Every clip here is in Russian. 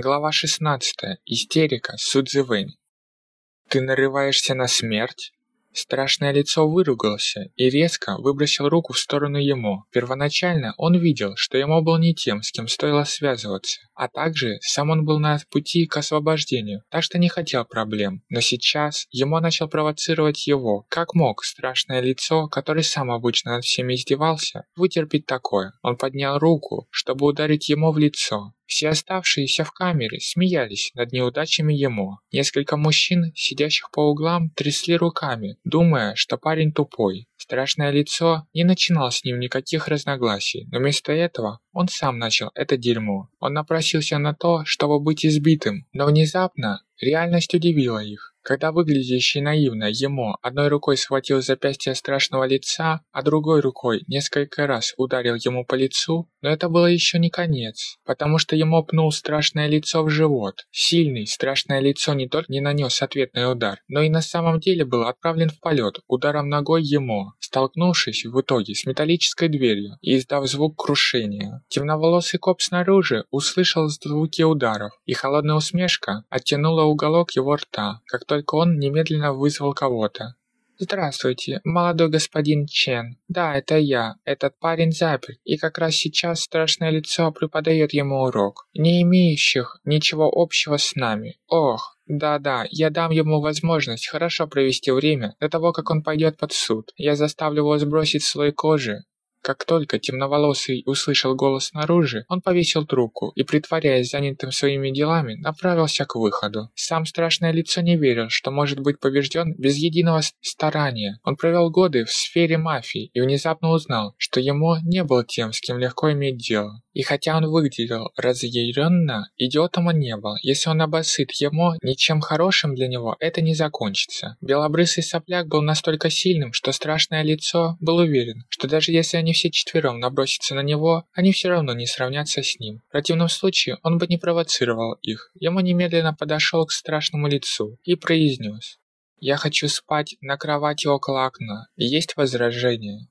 Глава 16. Истерика Судзивэнь. «Ты нарываешься на смерть?» Страшное лицо выругался и резко выбросил руку в сторону ему. Первоначально он видел, что ему был не тем, с кем стоило связываться, а также сам он был на пути к освобождению, так что не хотел проблем. Но сейчас ему начал провоцировать его, как мог страшное лицо, который сам обычно над всеми издевался, вытерпеть такое. Он поднял руку, чтобы ударить ему в лицо, все оставшиеся в камере смеялись над неудачами ему. Несколько мужчин, сидящих по углам, трясли руками, думая, что парень тупой. Страшное лицо не начинал с ним никаких разногласий, но вместо этого он сам начал это дерьмо. Он напросился на то, чтобы быть избитым, но внезапно реальность удивила их. Когда выглядящий наивно ему одной рукой схватил запястье страшного лица, а другой рукой несколько раз ударил ему по лицу, но это было еще не конец, потому что ему пнул страшное лицо в живот. Сильный, страшное лицо не только не нанес ответный удар, но и на самом деле был отправлен в полет ударом ногой ему, столкнувшись в итоге с металлической дверью и издав звук крушения. Темноволосый коп снаружи услышал звуки ударов, и холодная усмешка оттянула уголок его рта, как только он немедленно вызвал кого-то. «Здравствуйте, молодой господин Чен. Да, это я. Этот парень заперт, и как раз сейчас страшное лицо преподает ему урок, не имеющих ничего общего с нами. Ох, да-да, я дам ему возможность хорошо провести время до того, как он пойдет под суд. Я заставлю его сбросить слой кожи, как только темноволосый услышал голос снаружи, он повесил трубку и, притворяясь занятым своими делами, направился к выходу. Сам страшное лицо не верил, что может быть побежден без единого старания. Он провел годы в сфере мафии и внезапно узнал, что ему не был тем, с кем легко иметь дело. И хотя он выглядел разъяренно, идиотом он не был. Если он обосыт ему, ничем хорошим для него это не закончится. Белобрысый сопляк был настолько сильным, что страшное лицо был уверен, что даже если они все четвером набросятся на него, они все равно не сравнятся с ним. В противном случае он бы не провоцировал их. Ему немедленно подошел к страшному лицу и произнес. «Я хочу спать на кровати около окна. Есть возражения?»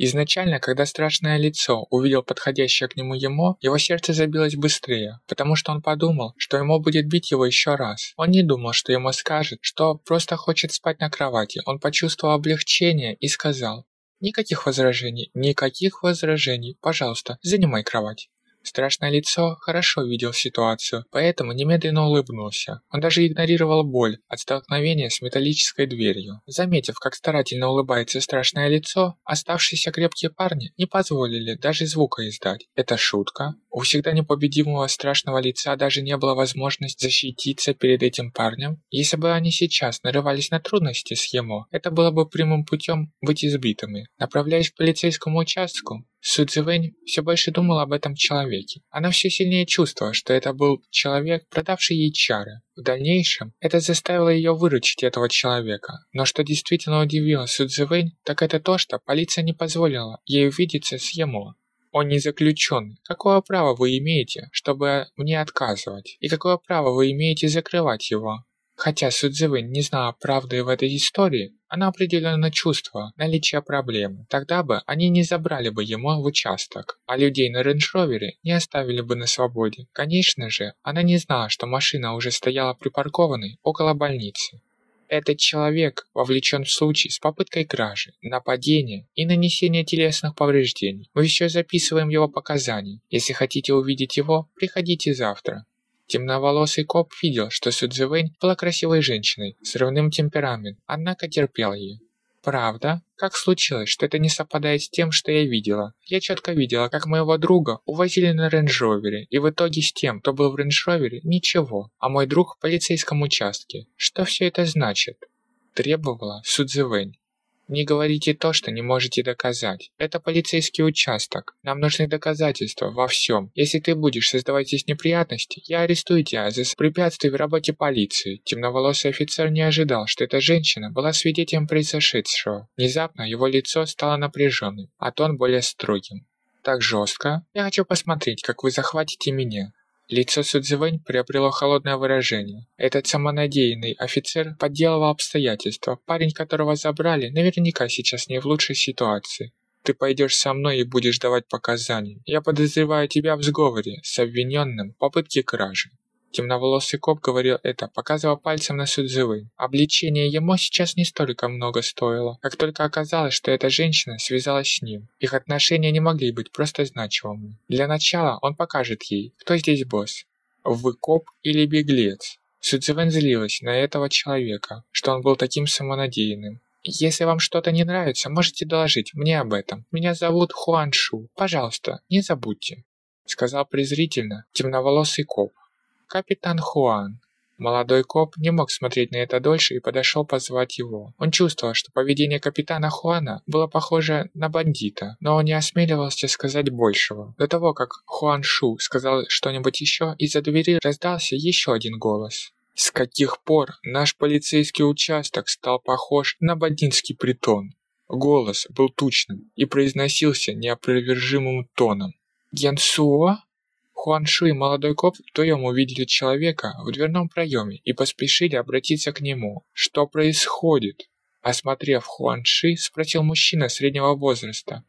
Изначально, когда страшное лицо увидел подходящее к нему ему, его сердце забилось быстрее, потому что он подумал, что ему будет бить его еще раз. Он не думал, что ему скажет, что просто хочет спать на кровати. Он почувствовал облегчение и сказал, «Никаких возражений, никаких возражений. Пожалуйста, занимай кровать». Страшное лицо хорошо видел ситуацию, поэтому немедленно улыбнулся. Он даже игнорировал боль от столкновения с металлической дверью. Заметив, как старательно улыбается страшное лицо, оставшиеся крепкие парни не позволили даже звука издать. Это шутка. У всегда непобедимого страшного лица даже не было возможности защититься перед этим парнем. Если бы они сейчас нарывались на трудности с ему, это было бы прямым путем быть избитыми. Направляясь к полицейскому участку, Судзивэнь все больше думала об этом человеке. Она все сильнее чувствовала, что это был человек, продавший ей чары. В дальнейшем это заставило ее выручить этого человека. Но что действительно удивило Судзивэнь, так это то, что полиция не позволила ей увидеться с Емо. Он не заключенный. Какое право вы имеете, чтобы мне отказывать? И какое право вы имеете закрывать его? Хотя Судзивын не знала правды в этой истории, она определенно чувствовала наличие проблемы. Тогда бы они не забрали бы ему в участок, а людей на рейндж-ровере не оставили бы на свободе. Конечно же, она не знала, что машина уже стояла припаркованной около больницы. Этот человек вовлечен в случай с попыткой кражи, нападения и нанесения телесных повреждений. Мы еще записываем его показания. Если хотите увидеть его, приходите завтра. Темноволосый коп видел, что Судзивэнь была красивой женщиной с равным темпераментом, однако терпел ее. «Правда? Как случилось, что это не совпадает с тем, что я видела? Я четко видела, как моего друга увозили на рейндж-ровере, и в итоге с тем, кто был в рейндж-ровере, ничего, а мой друг в полицейском участке. Что все это значит?» Требовала Судзивэнь. Не говорите то, что не можете доказать. Это полицейский участок. Нам нужны доказательства во всем. Если ты будешь создавать здесь неприятности, я арестую тебя за препятствие в работе полиции. Темноволосый офицер не ожидал, что эта женщина была свидетелем произошедшего. Внезапно его лицо стало напряженным, а тон более строгим. Так жестко? Я хочу посмотреть, как вы захватите меня. Лицо Судзивэнь приобрело холодное выражение. Этот самонадеянный офицер подделывал обстоятельства. Парень, которого забрали, наверняка сейчас не в лучшей ситуации. Ты пойдешь со мной и будешь давать показания. Я подозреваю тебя в сговоре с обвиненным в попытке кражи. Темноволосый коп говорил это, показывая пальцем на Судзивы. Обличение ему сейчас не столько много стоило, как только оказалось, что эта женщина связалась с ним. Их отношения не могли быть просто значимыми. Для начала он покажет ей, кто здесь босс. Вы коп или беглец? Судзивен злилась на этого человека, что он был таким самонадеянным. «Если вам что-то не нравится, можете доложить мне об этом. Меня зовут Хуан Шу. Пожалуйста, не забудьте», — сказал презрительно темноволосый коп. «Капитан Хуан». Молодой коп не мог смотреть на это дольше и подошел позвать его. Он чувствовал, что поведение капитана Хуана было похоже на бандита, но он не осмеливался сказать большего. До того, как Хуан Шу сказал что-нибудь еще, из-за двери раздался еще один голос. С каких пор наш полицейский участок стал похож на бандитский притон? Голос был тучным и произносился неопровержимым тоном. «Генсуо?» Хуаншу и молодой коп вдвоем увидели человека в дверном проеме и поспешили обратиться к нему. «Что происходит?» Осмотрев Хуанши, спросил мужчина среднего возраста.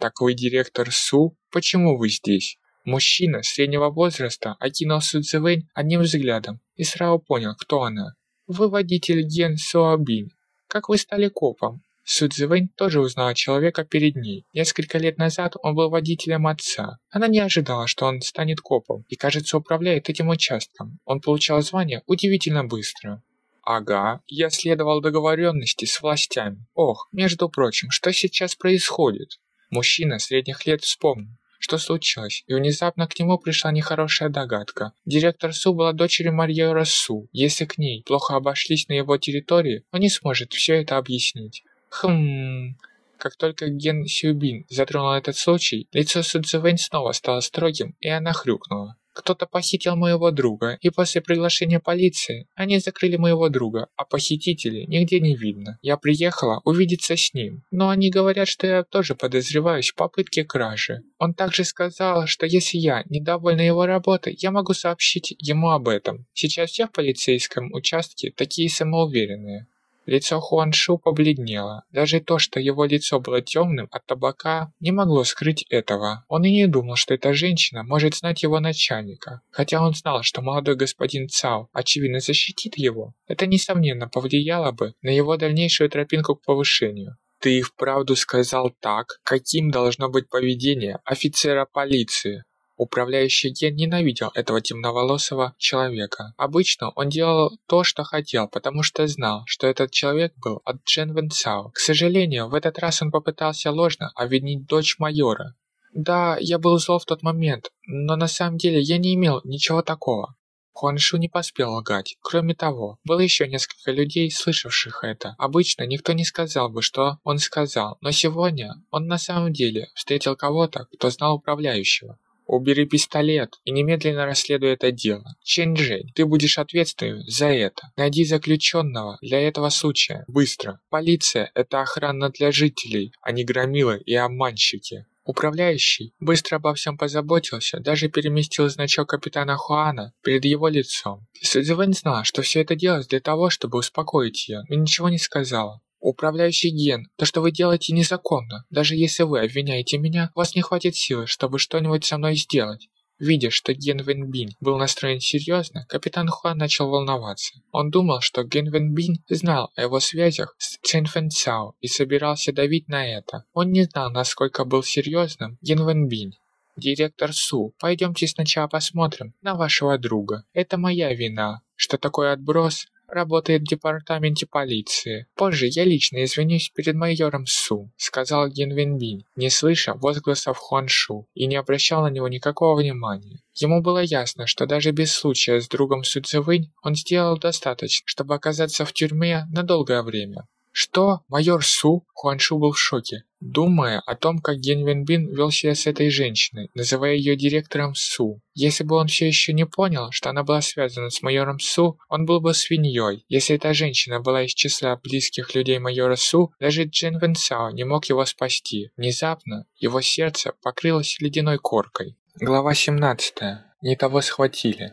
«Так вы директор Су? Почему вы здесь?» Мужчина среднего возраста окинул Судзевэнь одним взглядом и сразу понял, кто она. «Вы водитель Ген Суабинь. Как вы стали копом?» Судзивэнь тоже узнала человека перед ней. Несколько лет назад он был водителем отца. Она не ожидала, что он станет копом, и, кажется, управляет этим участком. Он получал звание удивительно быстро. Ага, я следовал договоренности с властями. Ох, между прочим, что сейчас происходит? Мужчина средних лет вспомнил, что случилось, и внезапно к нему пришла нехорошая догадка. Директор Су была дочерью майора Су. Если к ней плохо обошлись на его территории, он не сможет все это объяснить. Хм... Как только Ген Сюбин затронул этот случай, лицо Судзивэнь снова стало строгим, и она хрюкнула. Кто-то похитил моего друга, и после приглашения полиции они закрыли моего друга, а похитителей нигде не видно. Я приехала увидеться с ним, но они говорят, что я тоже подозреваюсь в попытке кражи. Он также сказал, что если я недовольна его работой, я могу сообщить ему об этом. Сейчас все в полицейском участке такие самоуверенные. Лицо Хуаншу побледнело. Даже то, что его лицо было темным от табака, не могло скрыть этого. Он и не думал, что эта женщина может знать его начальника. Хотя он знал, что молодой господин Цао очевидно защитит его, это несомненно повлияло бы на его дальнейшую тропинку к повышению. «Ты и вправду сказал так, каким должно быть поведение офицера полиции», Управляющий Ген ненавидел этого темноволосого человека. Обычно он делал то, что хотел, потому что знал, что этот человек был от Джен Вен Цао. К сожалению, в этот раз он попытался ложно обвинить дочь майора. Да, я был зол в тот момент, но на самом деле я не имел ничего такого. Хуаншу не поспел лгать. Кроме того, было еще несколько людей, слышавших это. Обычно никто не сказал бы, что он сказал, но сегодня он на самом деле встретил кого-то, кто знал управляющего. Убери пистолет и немедленно расследуй это дело. Чэнь Джень, ты будешь ответственным за это. Найди заключенного для этого случая. Быстро. Полиция – это охрана для жителей, а не громилы и обманщики. Управляющий быстро обо всем позаботился, даже переместил значок капитана Хуана перед его лицом. Судзивэн знала, что все это делалось для того, чтобы успокоить ее, но ничего не сказала. Управляющий Ген, то, что вы делаете, незаконно. Даже если вы обвиняете меня, у вас не хватит силы, чтобы что-нибудь со мной сделать. Видя, что Ген Вен Бин был настроен серьезно, капитан Хуан начал волноваться. Он думал, что Ген Вен Бин знал о его связях с Цин Фэн Цао и собирался давить на это. Он не знал, насколько был серьезным Ген Вен Бин. «Директор Су, пойдемте сначала посмотрим на вашего друга. Это моя вина, что такой отброс работает в департаменте полиции. Позже я лично извинюсь перед майором Су», — сказал Гин Винбин, не слыша возгласов Хуаншу и не обращал на него никакого внимания. Ему было ясно, что даже без случая с другом Су Цзэвэнь он сделал достаточно, чтобы оказаться в тюрьме на долгое время. «Что? Майор Су?» Хуаншу был в шоке, думая о том, как Ген Венбин вел себя с этой женщиной, называя ее директором Су. Если бы он все еще не понял, что она была связана с майором Су, он был бы свиньей. Если эта женщина была из числа близких людей майора Су, даже Джин Вен Цао не мог его спасти. Внезапно его сердце покрылось ледяной коркой. Глава 17. Не того схватили.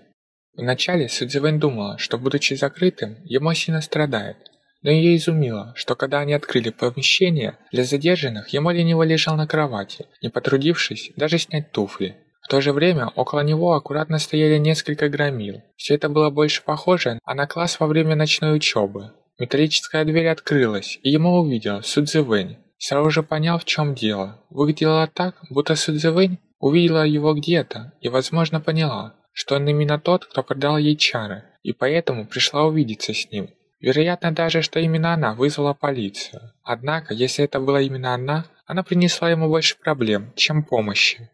Вначале Судзивэн думала, что, будучи закрытым, ему сильно страдает – но ее изумило, что когда они открыли помещение для задержанных, ему лениво лежал на кровати, не потрудившись даже снять туфли. В то же время около него аккуратно стояли несколько громил. Все это было больше похоже на класс во время ночной учебы. Металлическая дверь открылась, и ему увидел Судзивэнь. Сразу же понял, в чем дело. Выглядело так, будто Судзивэнь увидела его где-то и, возможно, поняла, что он именно тот, кто продал ей чары, и поэтому пришла увидеться с ним. Вероятно даже, что именно она вызвала полицию. Однако, если это была именно она, она принесла ему больше проблем, чем помощи.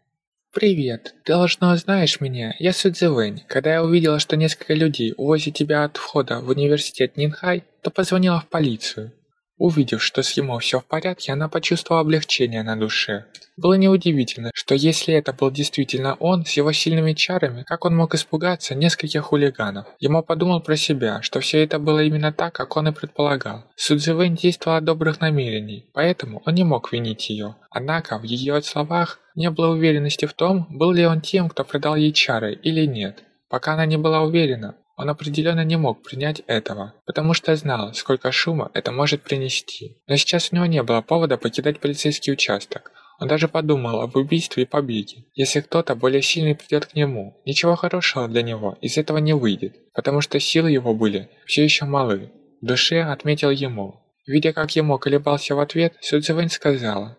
«Привет. Ты, должно, знаешь меня. Я Судзивэнь. Когда я увидела, что несколько людей увозят тебя от входа в университет Нинхай, то позвонила в полицию. Увидев, что с ему все в порядке, она почувствовала облегчение на душе. Было неудивительно, что если это был действительно он, с его сильными чарами, как он мог испугаться нескольких хулиганов? Ему подумал про себя, что все это было именно так, как он и предполагал. Судзивэн действовала от добрых намерений, поэтому он не мог винить ее. Однако в ее словах не было уверенности в том, был ли он тем, кто продал ей чары или нет. Пока она не была уверена, он определенно не мог принять этого, потому что знал, сколько шума это может принести. Но сейчас у него не было повода покидать полицейский участок. Он даже подумал об убийстве и побеге. Если кто-то более сильный придет к нему, ничего хорошего для него из этого не выйдет, потому что силы его были все еще малы. В душе отметил ему. Видя, как ему колебался в ответ, Судзивэнь сказала,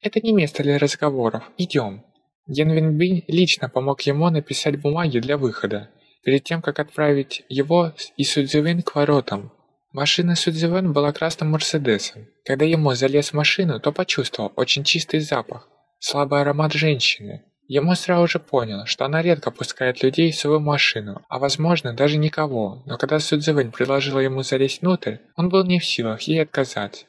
«Это не место для разговоров, идем». Ген Винбинь лично помог ему написать бумаги для выхода перед тем, как отправить его и Судзивэн к воротам. Машина Судзивэн была красным Мерседесом. Когда ему залез в машину, то почувствовал очень чистый запах, слабый аромат женщины. Ему сразу же понял, что она редко пускает людей в свою машину, а возможно даже никого, но когда Судзивэн предложила ему залезть внутрь, он был не в силах ей отказать.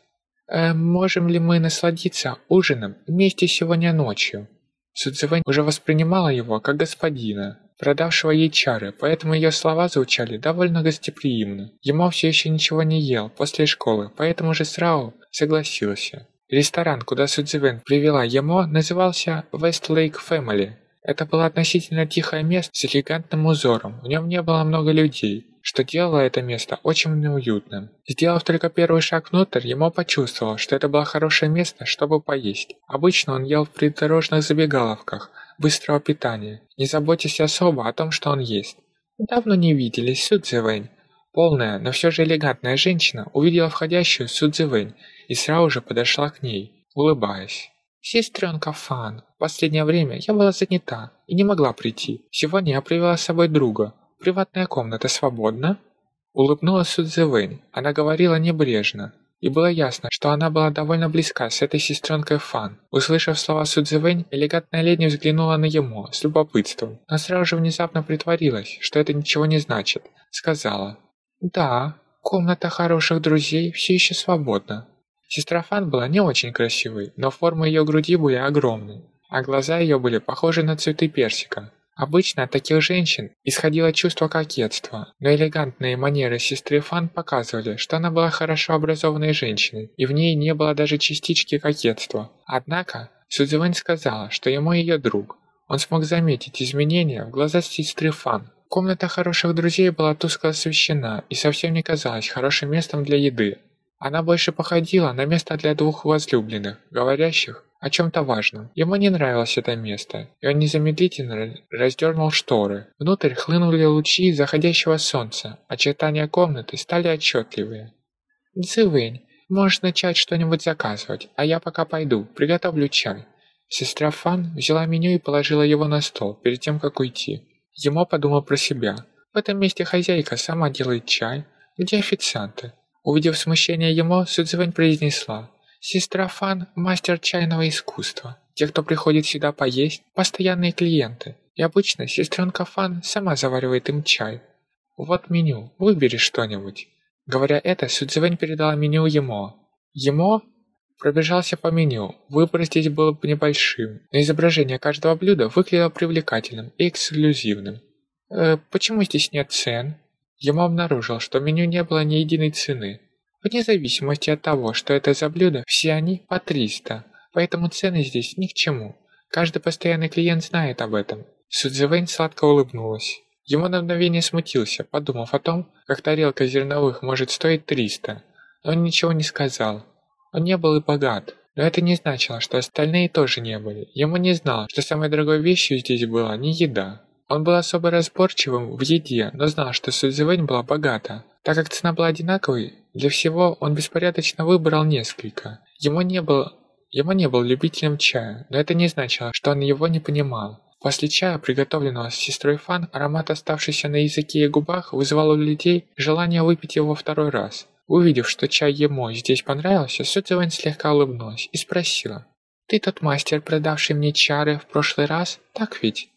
«Э, «Можем ли мы насладиться ужином вместе сегодня ночью?» Судзивэн уже воспринимала его как господина, продавшего ей чары, поэтому ее слова звучали довольно гостеприимно. Ему все еще ничего не ел после школы, поэтому же сразу согласился. Ресторан, куда Судзивен привела ему, назывался Westlake Family. Это было относительно тихое место с элегантным узором, в нем не было много людей, что делало это место очень уютным. Сделав только первый шаг внутрь, ему почувствовал, что это было хорошее место, чтобы поесть. Обычно он ел в придорожных забегаловках – быстрого питания, не заботясь особо о том, что он есть. Давно не виделись, Судзивэнь. Полная, но все же элегантная женщина увидела входящую Судзивэнь и сразу же подошла к ней, улыбаясь. «Сестренка Фан, в последнее время я была занята и не могла прийти. Сегодня я привела с собой друга. Приватная комната свободна?» Улыбнулась Судзивэнь. Она говорила небрежно, и было ясно, что она была довольно близка с этой сестренкой Фан. Услышав слова Судзивэнь, элегантная леди взглянула на ему с любопытством, но сразу же внезапно притворилась, что это ничего не значит. Сказала, «Да, комната хороших друзей все еще свободна». Сестра Фан была не очень красивой, но формы ее груди были огромной, а глаза ее были похожи на цветы персика. Обычно от таких женщин исходило чувство кокетства, но элегантные манеры сестры Фан показывали, что она была хорошо образованной женщиной, и в ней не было даже частички кокетства. Однако, Судзивэнь сказала, что ему ее друг. Он смог заметить изменения в глазах сестры Фан. Комната хороших друзей была тускло освещена и совсем не казалась хорошим местом для еды. Она больше походила на место для двух возлюбленных, говорящих о чем-то важном. Ему не нравилось это место, и он незамедлительно раздернул шторы. Внутрь хлынули лучи заходящего солнца, очертания комнаты стали отчетливые. «Цзывэнь, можешь начать что-нибудь заказывать, а я пока пойду, приготовлю чай». Сестра Фан взяла меню и положила его на стол, перед тем, как уйти. Ему подумал про себя. В этом месте хозяйка сама делает чай. Где официанты? Увидев смущение ему, Судзивэнь произнесла. Сестра Фан – мастер чайного искусства. Те, кто приходит сюда поесть – постоянные клиенты. И обычно сестренка Фан сама заваривает им чай. Вот меню, выбери что-нибудь. Говоря это, Судзивэнь передала меню ему. Ему пробежался по меню. Выбор здесь был небольшим, но изображение каждого блюда выглядело привлекательным и эксклюзивным. «Э, «Почему здесь нет цен?» Ему обнаружил, что в меню не было ни единой цены. Вне зависимости от того, что это за блюдо, все они по 300, поэтому цены здесь ни к чему. Каждый постоянный клиент знает об этом. Судзивэнь сладко улыбнулась. Ему на мгновение смутился, подумав о том, как тарелка зерновых может стоить 300. Но он ничего не сказал. Он не был и богат, Но это не значило, что остальные тоже не были. Ему не знал, что самой дорогой вещью здесь была не еда. Он был особо разборчивым в еде, но знал, что Судзивэнь была богата. Так как цена была одинаковой, для всего он беспорядочно выбрал несколько. Ему не был, ему не был любителем чая, но это не значило, что он его не понимал. После чая, приготовленного с сестрой Фан, аромат, оставшийся на языке и губах, вызывал у людей желание выпить его второй раз. Увидев, что чай ему здесь понравился, Судзивэнь слегка улыбнулась и спросила. «Ты тот мастер, продавший мне чары в прошлый раз, так ведь?»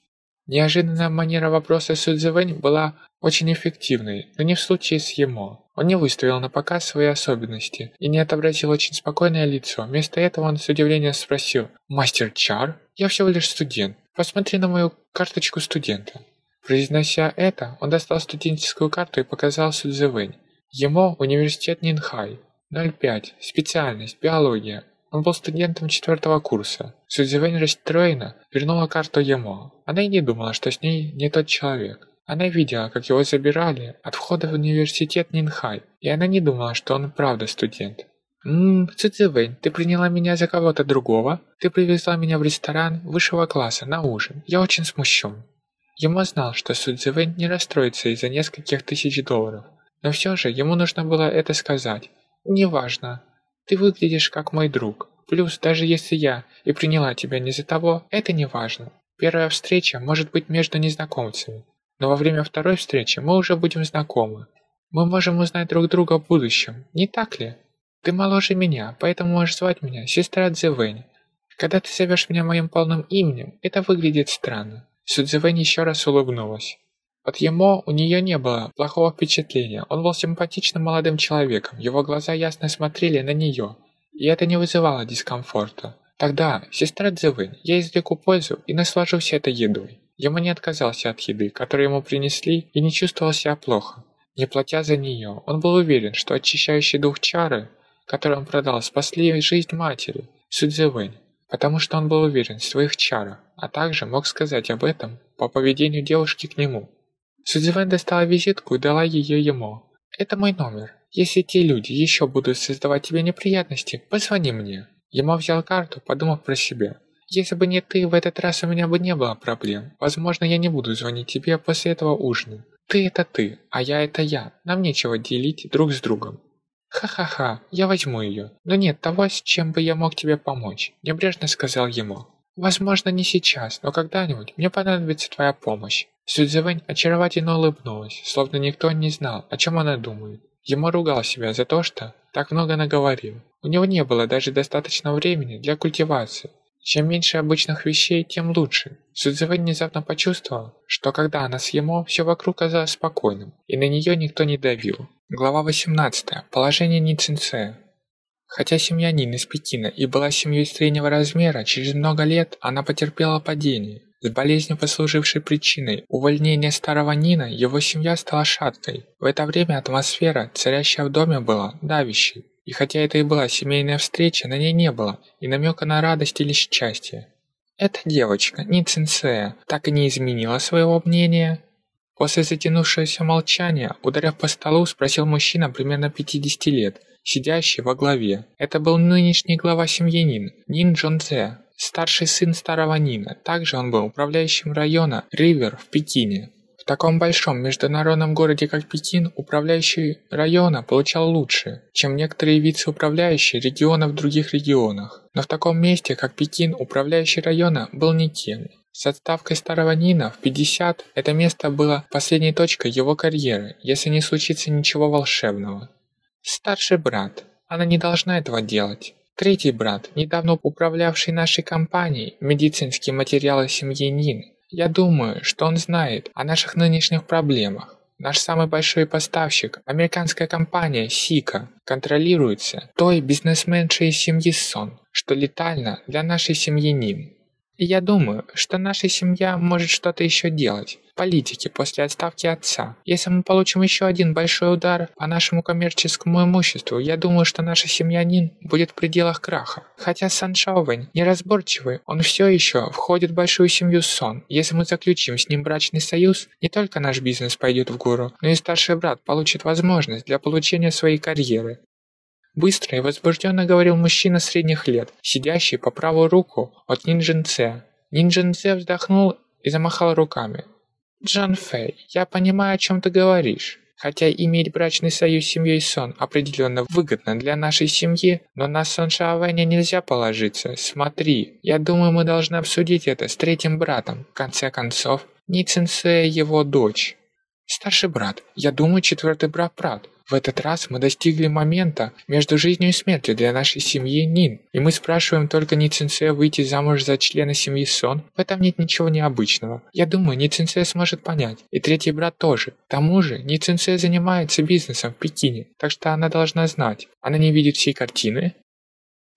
Неожиданная манера вопроса Судзивэнь была очень эффективной, но не в случае с Емо. Он не выставил на показ свои особенности и не отобразил очень спокойное лицо. Вместо этого он с удивлением спросил «Мастер Чар? Я всего лишь студент. Посмотри на мою карточку студента». Произнося это, он достал студенческую карту и показал Судзивэнь. Ему университет Нинхай. 05. Специальность. Биология. Он был студентом четвертого курса. Судзивэнь расстроена вернула карту ему. Она и не думала, что с ней не тот человек. Она видела, как его забирали от входа в университет Нинхай, и она не думала, что он правда студент. «Ммм, Цзэвэнь, ты приняла меня за кого-то другого? Ты привезла меня в ресторан высшего класса на ужин. Я очень смущен». Ему знал, что Судзивэнь не расстроится из-за нескольких тысяч долларов, но все же ему нужно было это сказать. «Неважно. Ты выглядишь как мой друг. Плюс, даже если я и приняла тебя не за того, это не важно. Первая встреча может быть между незнакомцами, но во время второй встречи мы уже будем знакомы. Мы можем узнать друг друга в будущем, не так ли? Ты моложе меня, поэтому можешь звать меня сестра Цзэвэнь. Когда ты зовешь меня моим полным именем, это выглядит странно. Судзэвэнь еще раз улыбнулась. От Емо у нее не было плохого впечатления. Он был симпатичным молодым человеком, его глаза ясно смотрели на нее, и это не вызывало дискомфорта. Тогда, сестра Цзэвэнь, я извлеку пользу и наслажусь этой едой. Ему не отказался от еды, которую ему принесли, и не чувствовал себя плохо. Не платя за нее, он был уверен, что очищающий дух чары, который он продал, спасли жизнь матери, Судзэвэнь, потому что он был уверен в своих чарах, а также мог сказать об этом по поведению девушки к нему. Судзивэн достала визитку и дала ее ему. «Это мой номер. Если те люди еще будут создавать тебе неприятности, позвони мне». Ему взял карту, подумав про себя. «Если бы не ты, в этот раз у меня бы не было проблем. Возможно, я не буду звонить тебе после этого ужина. Ты это ты, а я это я. Нам нечего делить друг с другом». «Ха-ха-ха, я возьму ее. Но нет того, с чем бы я мог тебе помочь», – небрежно сказал ему. «Возможно, не сейчас, но когда-нибудь мне понадобится твоя помощь. Сюдзевэнь очаровательно улыбнулась, словно никто не знал, о чем она думает. Ему ругал себя за то, что так много наговорил. У него не было даже достаточно времени для культивации. Чем меньше обычных вещей, тем лучше. Судзевэнь внезапно почувствовал, что когда она с все вокруг казалось спокойным, и на нее никто не давил. Глава 18. Положение Ницинце. Хотя семья Нин из Пекина и была семьей среднего размера, через много лет она потерпела падение. С болезнью, послужившей причиной увольнения старого Нина, его семья стала шаткой. В это время атмосфера, царящая в доме, была давящей. И хотя это и была семейная встреча, на ней не было и намека на радость или счастье. Эта девочка, Ни Цинсея, так и не изменила своего мнения. После затянувшегося молчания, ударив по столу, спросил мужчина примерно 50 лет, сидящий во главе. Это был нынешний глава семьи Нин, Джон Цзе старший сын старого Нина. Также он был управляющим района Ривер в Пекине. В таком большом международном городе, как Пекин, управляющий района получал лучше, чем некоторые вице-управляющие региона в других регионах. Но в таком месте, как Пекин, управляющий района был никем. С отставкой старого Нина в 50 это место было последней точкой его карьеры, если не случится ничего волшебного. Старший брат. Она не должна этого делать. Третий брат, недавно управлявший нашей компанией, медицинские материалы семьи Нин. Я думаю, что он знает о наших нынешних проблемах. Наш самый большой поставщик, американская компания Сика, контролируется той бизнесменшей из семьи Сон, что летально для нашей семьи Нин. Я думаю, что наша семья может что-то еще делать. Политики после отставки отца. Если мы получим еще один большой удар по нашему коммерческому имуществу, я думаю, что наша семья Нин будет в пределах краха. Хотя Сан Шаовэнь неразборчивый, он все еще входит в большую семью Сон. Если мы заключим с ним брачный союз, не только наш бизнес пойдет в гору, но и старший брат получит возможность для получения своей карьеры. Быстро и возбужденно говорил мужчина средних лет, сидящий по правую руку от Нинджинце. Нинджинце вздохнул и замахал руками. «Джон Фэй, я понимаю, о чем ты говоришь. Хотя иметь брачный союз с семьей Сон определенно выгодно для нашей семьи, но на Сон Шаовэня нельзя положиться. Смотри, я думаю, мы должны обсудить это с третьим братом. В конце концов, Ни его дочь. Старший брат, я думаю, четвертый брат прав. В этот раз мы достигли момента между жизнью и смертью для нашей семьи Нин, и мы спрашиваем только Ницинсе выйти замуж за члена семьи Сон. В этом нет ничего необычного. Я думаю, Ницинсе сможет понять, и третий брат тоже. К тому же, Ницинсе занимается бизнесом в Пекине, так что она должна знать. Она не видит всей картины?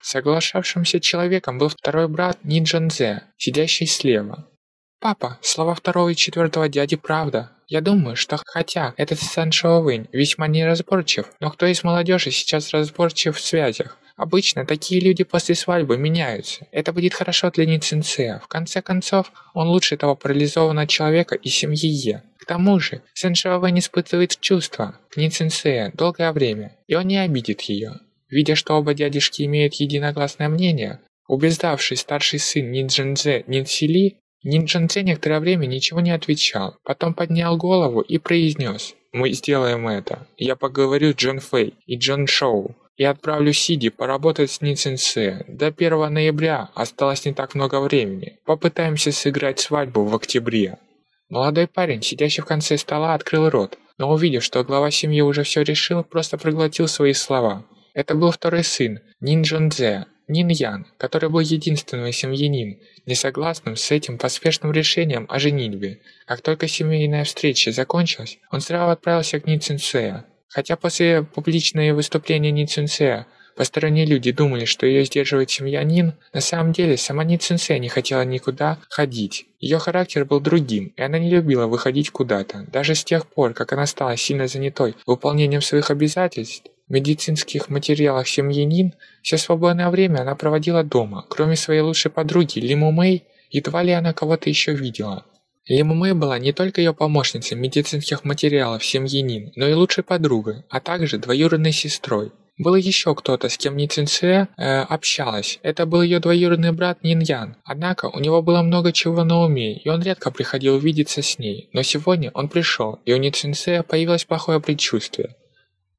Соглашавшимся человеком был второй брат Нин Джанзе, сидящий слева. «Папа, слова второго и четвертого дяди правда. Я думаю, что хотя этот Сан Шоуэнь весьма неразборчив, но кто из молодежи сейчас разборчив в связях? Обычно такие люди после свадьбы меняются. Это будет хорошо для Ницинцея. В конце концов, он лучше того парализованного человека и семьи Е. К тому же, Сан Шоуэнь испытывает чувства к Ницинцея долгое время, и он не обидит ее. Видя, что оба дядюшки имеют единогласное мнение, убеждавший старший сын Нинджинзе Нинсили Нинджанце некоторое время ничего не отвечал, потом поднял голову и произнес «Мы сделаем это. Я поговорю с Джон Фэй и Джон Шоу и отправлю Сиди поработать с Ницинсе. До 1 ноября осталось не так много времени. Попытаемся сыграть свадьбу в октябре». Молодой парень, сидящий в конце стола, открыл рот, но увидев, что глава семьи уже все решил, просто проглотил свои слова. Это был второй сын, Нин Джон Нин Ян, который был единственным семьянин, несогласным с этим поспешным решением о женитьбе. Как только семейная встреча закончилась, он сразу отправился к Ни Цинцея. Хотя после публичного выступления Ни Цинцея посторонние люди думали, что ее сдерживает семья Нин, на самом деле сама Ни Цинцея не хотела никуда ходить. Ее характер был другим, и она не любила выходить куда-то. Даже с тех пор, как она стала сильно занятой выполнением своих обязательств, медицинских материалах семьи Нин, все свободное время она проводила дома. Кроме своей лучшей подруги Лиму Мэй, едва ли она кого-то еще видела. Лиму Мэй была не только ее помощницей медицинских материалов семьи Нин, но и лучшей подругой, а также двоюродной сестрой. Был еще кто-то, с кем Ни Цинце э, общалась. Это был ее двоюродный брат Нин Ян. Однако у него было много чего на уме, и он редко приходил видеться с ней. Но сегодня он пришел, и у Ни Цинце появилось плохое предчувствие.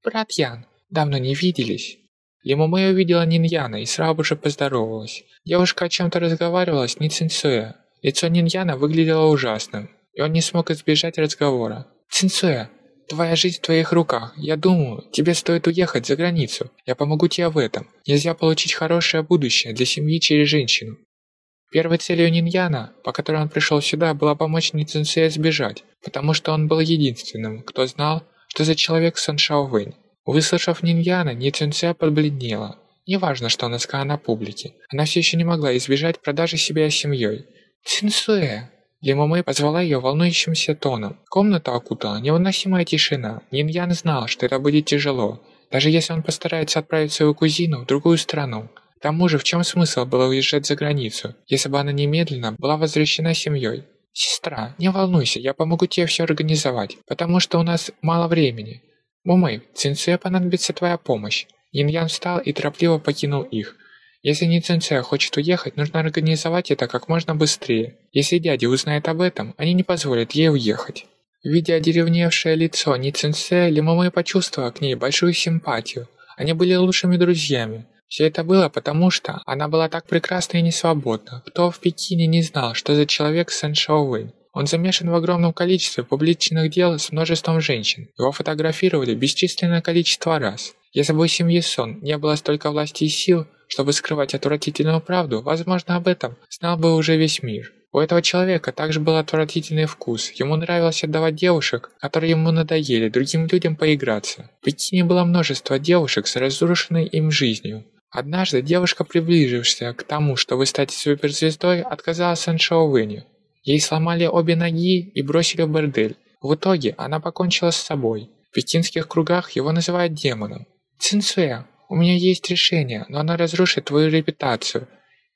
«Брат Ян, Давно не виделись». Лимумэ увидела Ниньяна и сразу же поздоровалась. Девушка о чем-то разговаривала с Ницинцуэ. Лицо Ниньяна выглядело ужасным, и он не смог избежать разговора. «Цинцуэ, твоя жизнь в твоих руках. Я думаю, тебе стоит уехать за границу. Я помогу тебе в этом. Нельзя получить хорошее будущее для семьи через женщину». Первой целью Ниньяна, по которой он пришел сюда, была помочь Ницинцуэ сбежать, потому что он был единственным, кто знал, что за человек Сан Шаовэнь. Выслушав Ниньяна, Ницунця побледнела. Неважно, что она сказала на публике. Она все еще не могла избежать продажи себя семьей. «Цинсуэ!» Лимомэй позвала ее волнующимся тоном. Комната окутала невыносимая тишина. Ниньян знал, что это будет тяжело, даже если он постарается отправить свою кузину в другую страну. К тому же, в чем смысл было уезжать за границу, если бы она немедленно была возвращена семьей? «Сестра, не волнуйся, я помогу тебе все организовать, потому что у нас мало времени. «Мумэй, Цинцуэ понадобится твоя помощь». Иньян встал и торопливо покинул их. Если не Цинцуэ хочет уехать, нужно организовать это как можно быстрее. Если дядя узнает об этом, они не позволят ей уехать. Видя одеревневшее лицо Ни Цинце, Лимомэй почувствовала к ней большую симпатию. Они были лучшими друзьями. Все это было потому, что она была так прекрасна и несвободна. Кто в Пекине не знал, что за человек Сэн Шоуэнь? Он замешан в огромном количестве публичных дел с множеством женщин. Его фотографировали бесчисленное количество раз. Если бы у семьи Сон не было столько власти и сил, чтобы скрывать отвратительную правду, возможно, об этом знал бы уже весь мир. У этого человека также был отвратительный вкус. Ему нравилось отдавать девушек, которые ему надоели, другим людям поиграться. В Пекине было множество девушек с разрушенной им жизнью. Однажды девушка, приближившаяся к тому, чтобы стать суперзвездой, отказалась Сан Шоуэне. Ей сломали обе ноги и бросили в бордель. В итоге она покончила с собой. В пекинских кругах его называют демоном. Цинцуэ, у меня есть решение, но оно разрушит твою репутацию,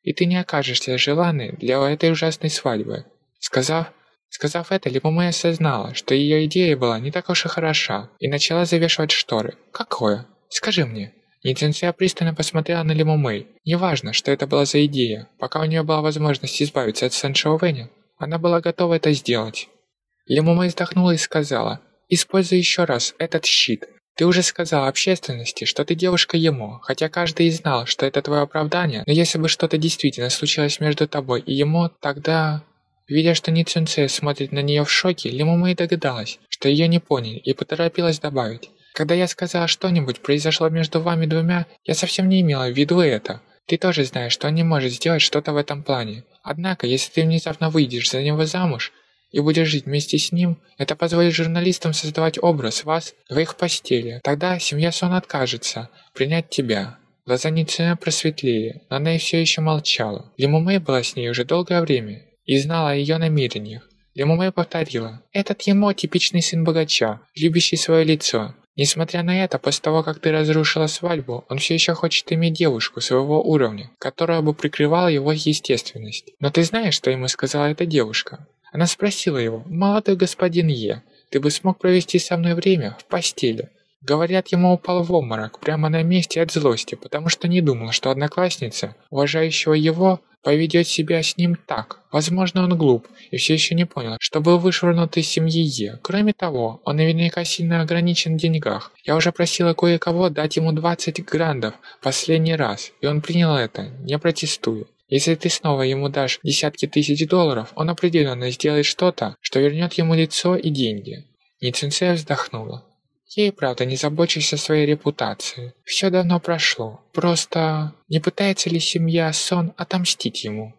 и ты не окажешься желанной для этой ужасной свадьбы. Сказав, сказав это, Липомэ осознала, что ее идея была не так уж и хороша, и начала завешивать шторы. Какое? Скажи мне. Ницинция пристально посмотрела на Лиму Мэй. Неважно, что это была за идея, пока у нее была возможность избавиться от Сэн Шоувэня, она была готова это сделать. Лиму Мэй вздохнула и сказала, «Используй еще раз этот щит. Ты уже сказал общественности, что ты девушка ему, хотя каждый и знал, что это твое оправдание, но если бы что-то действительно случилось между тобой и ему, тогда...» Видя, что Ницунце смотрит на нее в шоке, Лиму Мэй догадалась, что ее не поняли, и поторопилась добавить. Когда я сказала что-нибудь произошло между вами двумя, я совсем не имела в виду это. Ты тоже знаешь, что он не может сделать что-то в этом плане. Однако, если ты внезапно выйдешь за него замуж и будешь жить вместе с ним, это позволит журналистам создавать образ вас в их постели. Тогда семья Сон откажется принять тебя. Глаза Ницуя просветлели, но она и все еще молчала. Лиму Мэй была с ней уже долгое время и знала о ее намерениях. Лиму Мэй повторила, «Этот ему типичный сын богача, любящий свое лицо. Несмотря на это, после того, как ты разрушила свадьбу, он все еще хочет иметь девушку своего уровня, которая бы прикрывала его естественность. Но ты знаешь, что ему сказала эта девушка? Она спросила его, «Молодой господин Е, ты бы смог провести со мной время в постели?» Говорят, ему упал в обморок прямо на месте от злости, потому что не думал, что одноклассница, уважающего его, поведет себя с ним так. Возможно, он глуп и все еще не понял, что был вышвырнут из семьи Е. Кроме того, он наверняка сильно ограничен в деньгах. Я уже просила кое-кого дать ему 20 грандов последний раз, и он принял это, не протестуя. Если ты снова ему дашь десятки тысяч долларов, он определенно сделает что-то, что вернет ему лицо и деньги. Ницинция вздохнула. Я и правда не забочусь о своей репутации. Все давно прошло. Просто не пытается ли семья Сон отомстить ему?